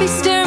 coffee, stare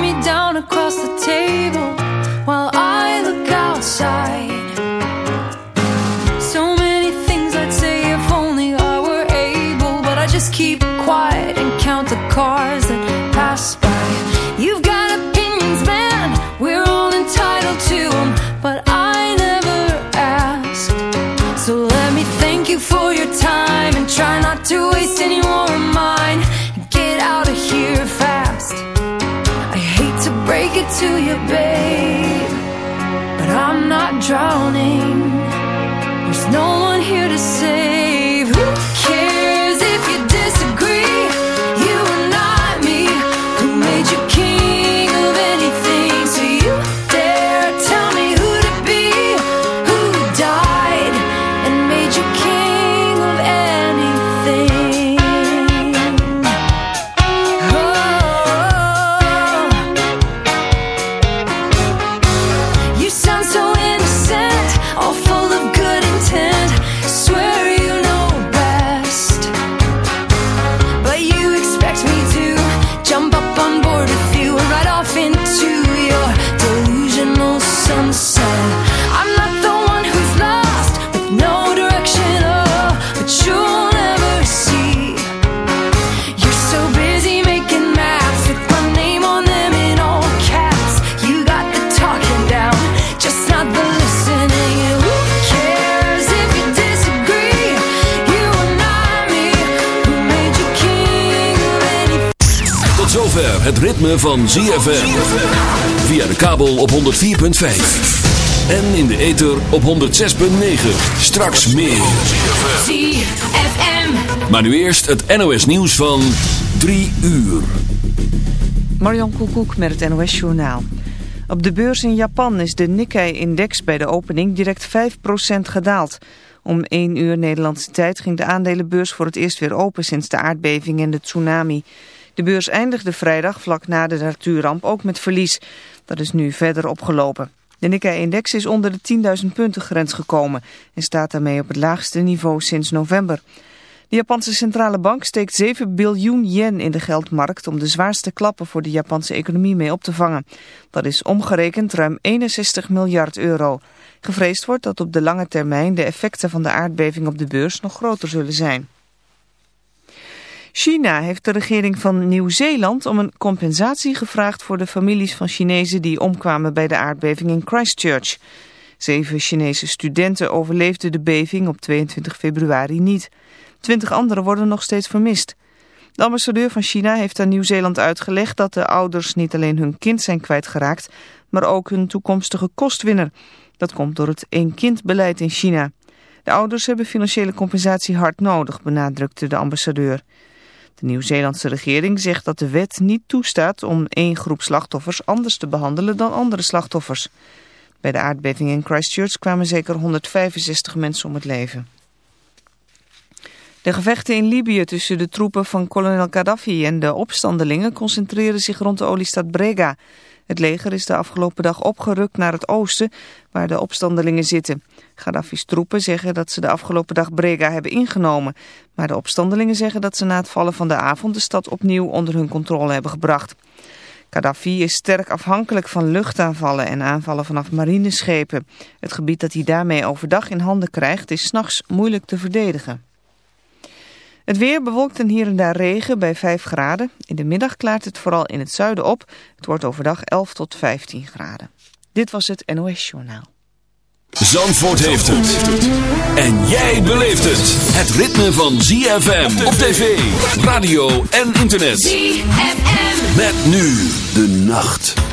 ritme van ZFM. Via de kabel op 104.5. En in de ether op 106.9. Straks meer. ZFM. Maar nu eerst het NOS nieuws van 3 uur. Marjan Koekoek met het NOS Journaal. Op de beurs in Japan is de Nikkei-index bij de opening direct 5% gedaald. Om 1 uur Nederlandse tijd ging de aandelenbeurs voor het eerst weer open sinds de aardbeving en de tsunami. De beurs eindigde vrijdag vlak na de natuurramp ook met verlies. Dat is nu verder opgelopen. De Nikkei-index is onder de 10.000 punten grens gekomen en staat daarmee op het laagste niveau sinds november. De Japanse centrale bank steekt 7 biljoen yen in de geldmarkt om de zwaarste klappen voor de Japanse economie mee op te vangen. Dat is omgerekend ruim 61 miljard euro. Gevreesd wordt dat op de lange termijn de effecten van de aardbeving op de beurs nog groter zullen zijn. China heeft de regering van Nieuw-Zeeland om een compensatie gevraagd voor de families van Chinezen die omkwamen bij de aardbeving in Christchurch. Zeven Chinese studenten overleefden de beving op 22 februari niet. Twintig anderen worden nog steeds vermist. De ambassadeur van China heeft aan Nieuw-Zeeland uitgelegd dat de ouders niet alleen hun kind zijn kwijtgeraakt, maar ook hun toekomstige kostwinner. Dat komt door het één-kind-beleid in China. De ouders hebben financiële compensatie hard nodig, benadrukte de ambassadeur. De Nieuw-Zeelandse regering zegt dat de wet niet toestaat om één groep slachtoffers anders te behandelen dan andere slachtoffers. Bij de aardbeving in Christchurch kwamen zeker 165 mensen om het leven. De gevechten in Libië tussen de troepen van kolonel Gaddafi en de opstandelingen concentreren zich rond de oliestad Brega. Het leger is de afgelopen dag opgerukt naar het oosten, waar de opstandelingen zitten. Gaddafi's troepen zeggen dat ze de afgelopen dag Brega hebben ingenomen. Maar de opstandelingen zeggen dat ze na het vallen van de avond de stad opnieuw onder hun controle hebben gebracht. Gaddafi is sterk afhankelijk van luchtaanvallen en aanvallen vanaf marineschepen. Het gebied dat hij daarmee overdag in handen krijgt is s'nachts moeilijk te verdedigen. Het weer bewolkt en hier en daar regen bij 5 graden. In de middag klaart het vooral in het zuiden op. Het wordt overdag 11 tot 15 graden. Dit was het NOS Journaal. Zandvoort heeft het. En jij beleeft het. Het ritme van ZFM op tv, radio en internet. ZFM. Met nu de nacht.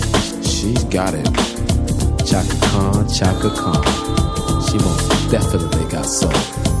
she's got it. Chaka Khan, Chaka Khan. She most definitely got soul.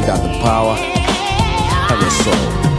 she got the power and the soul.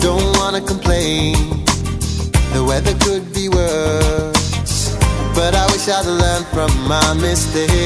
Don't wanna complain, the weather could be worse, but I wish I'd learned from my mistakes.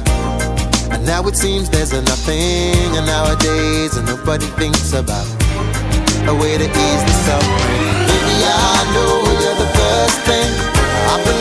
And now it seems there's a nothing And nowadays and nobody thinks about A way to ease the suffering. Baby, I know you're the first thing.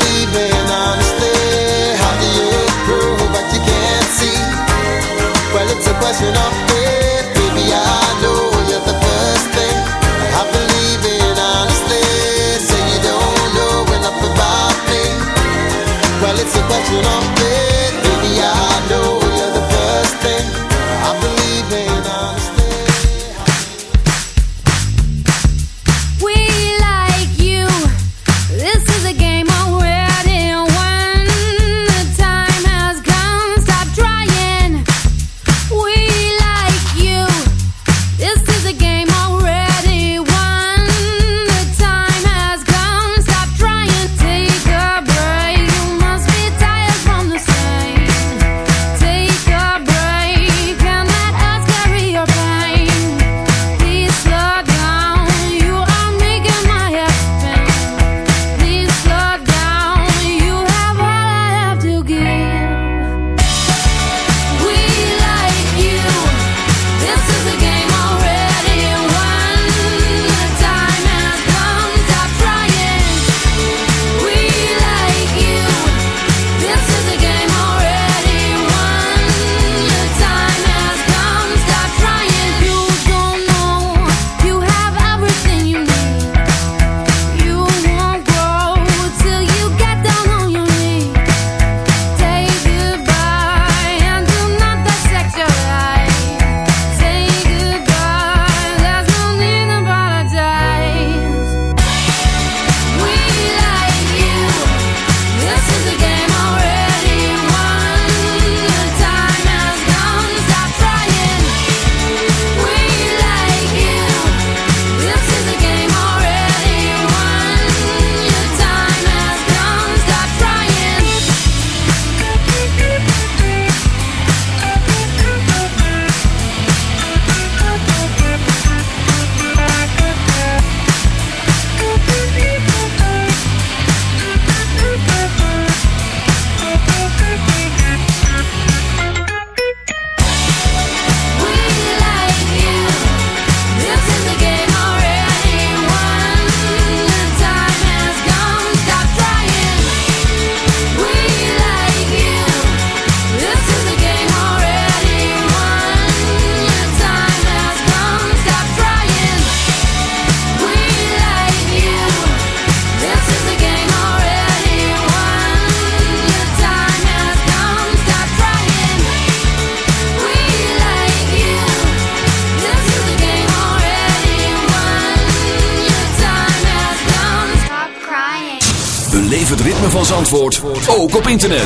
internet.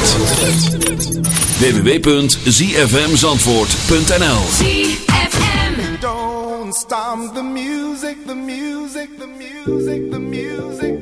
www.zfmzandvoort.nl Don't stop the music, the music, the music, the music.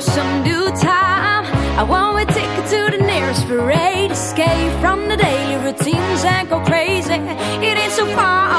some due time. I want a ticket to the nearest parade, escape from the daily routines and go crazy. It ain't so far.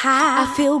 high. I feel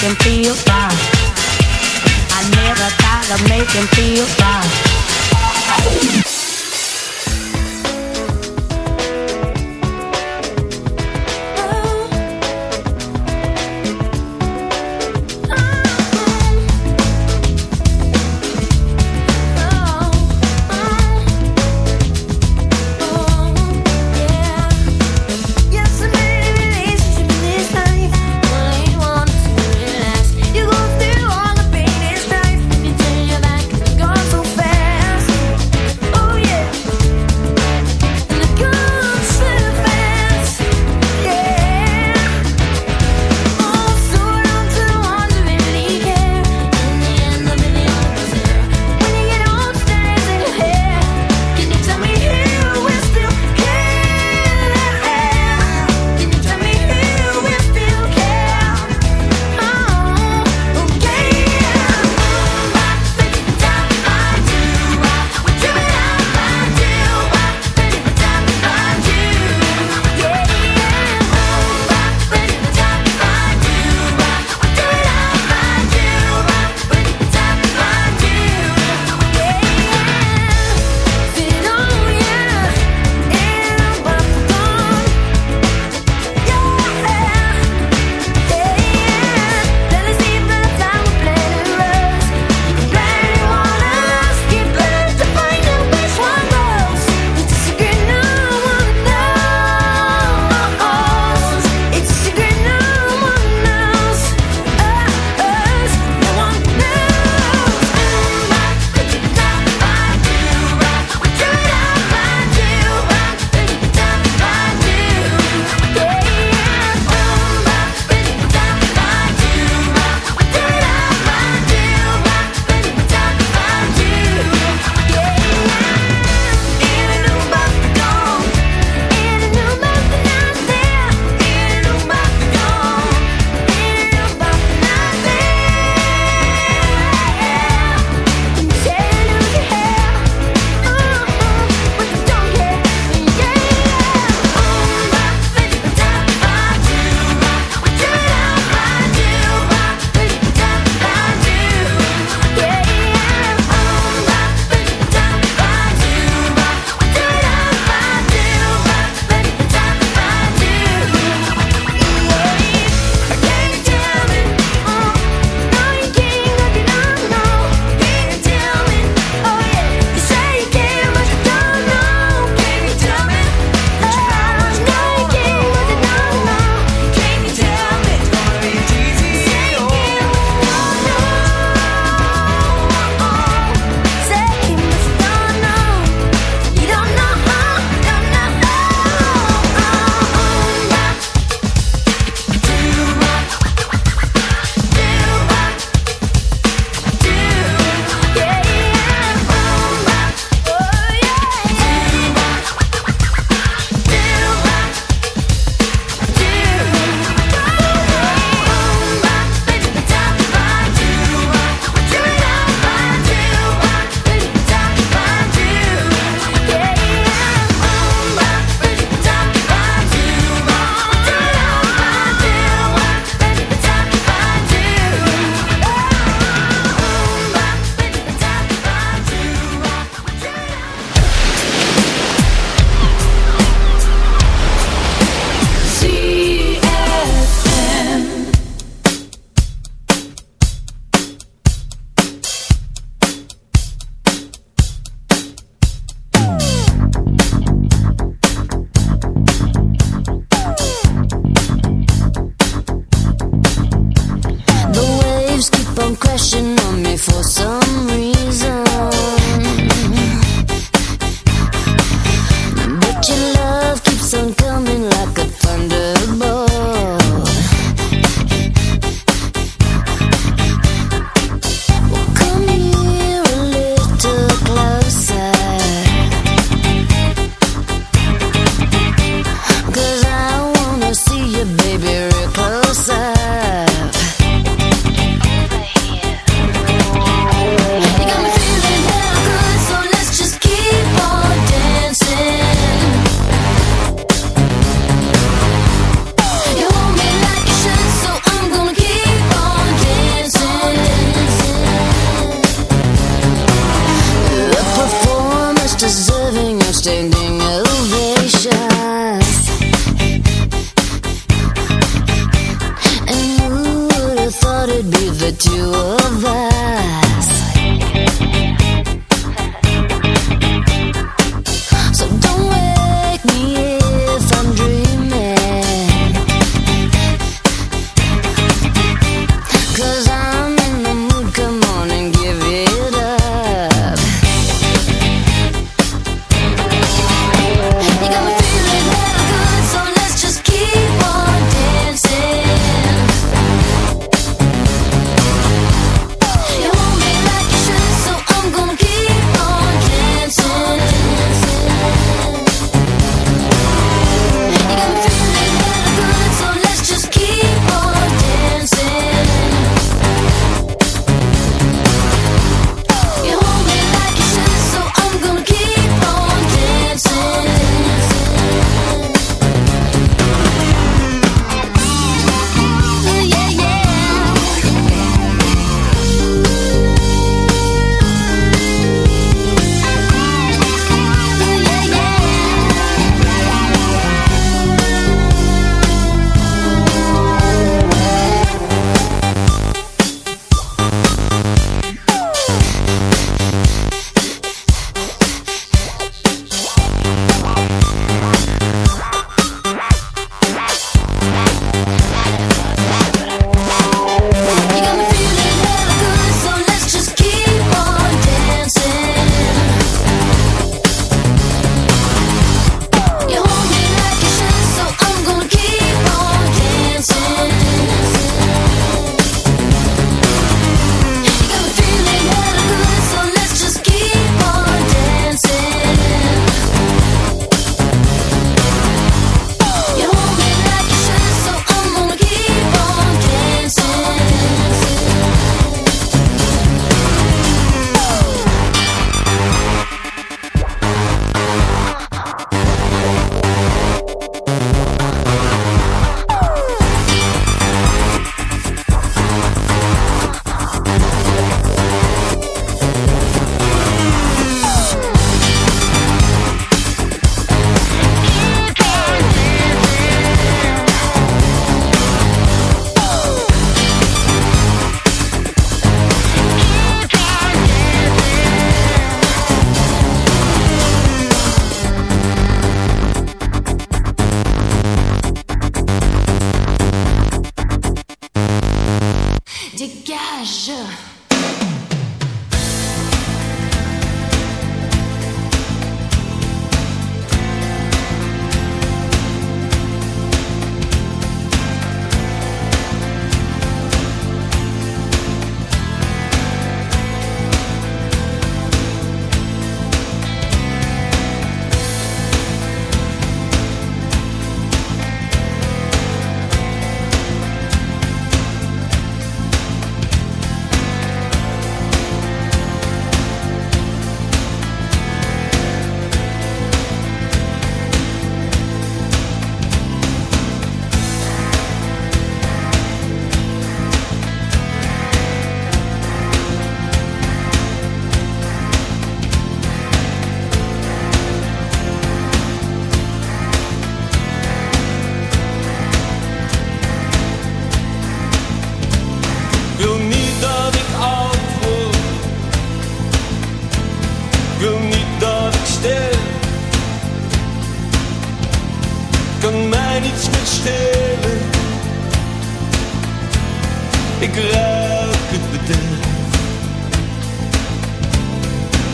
him feel down. I never thought of making him feel down.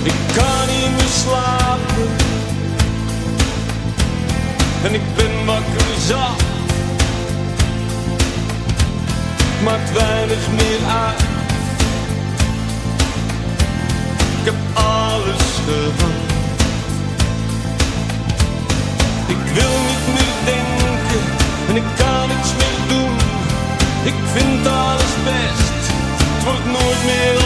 Ik kan niet meer slapen. En ik ben wakker zacht. Maakt weinig meer uit. Ik heb alles gehad. Ik wil niet meer denken. En ik kan niets meer doen. Ik vind alles best. Het wordt nooit meer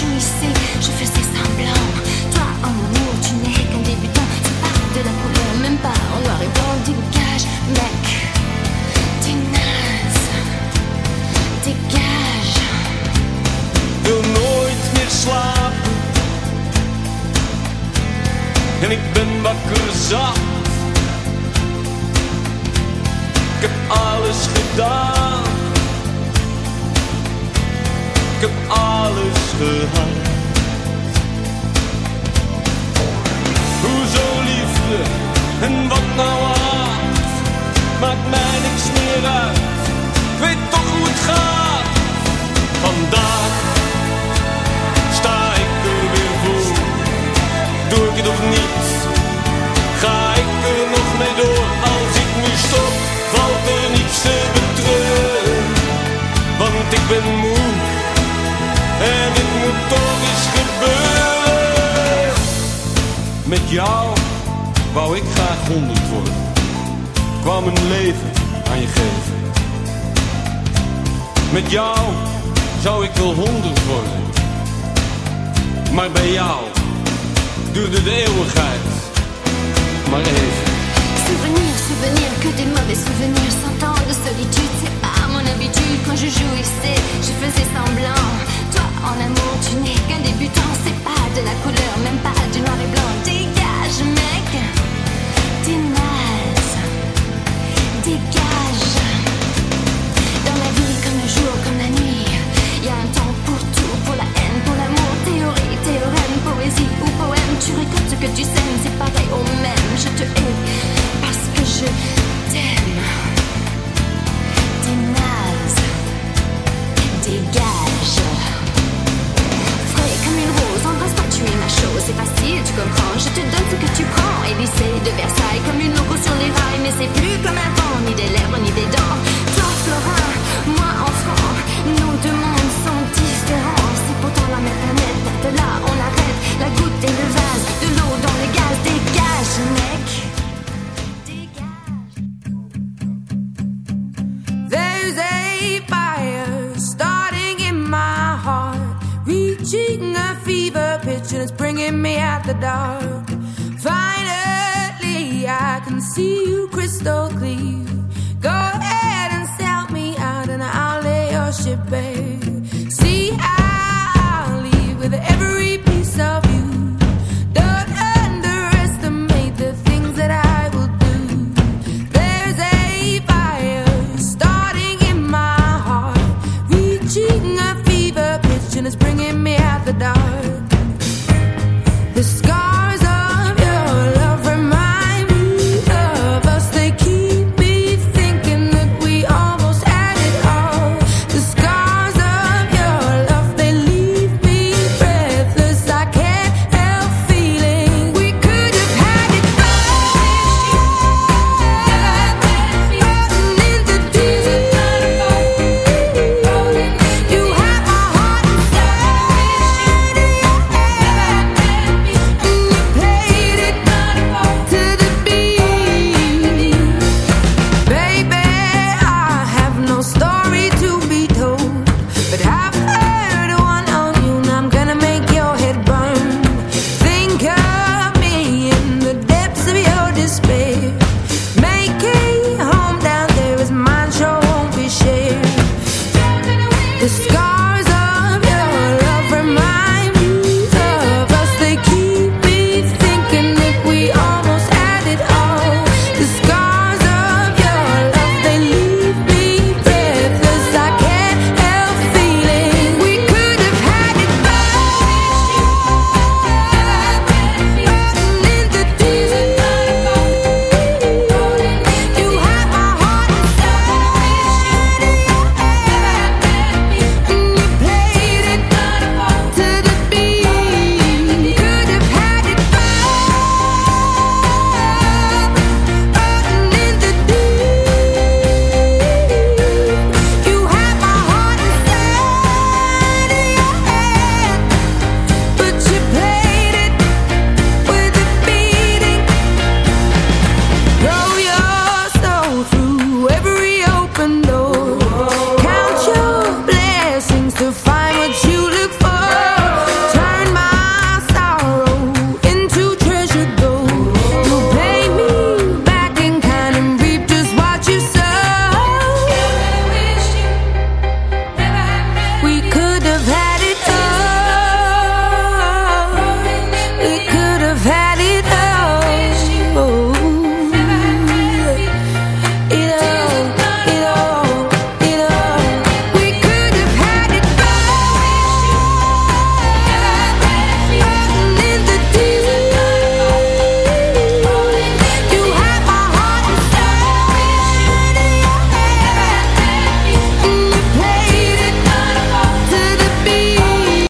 réjouissez, je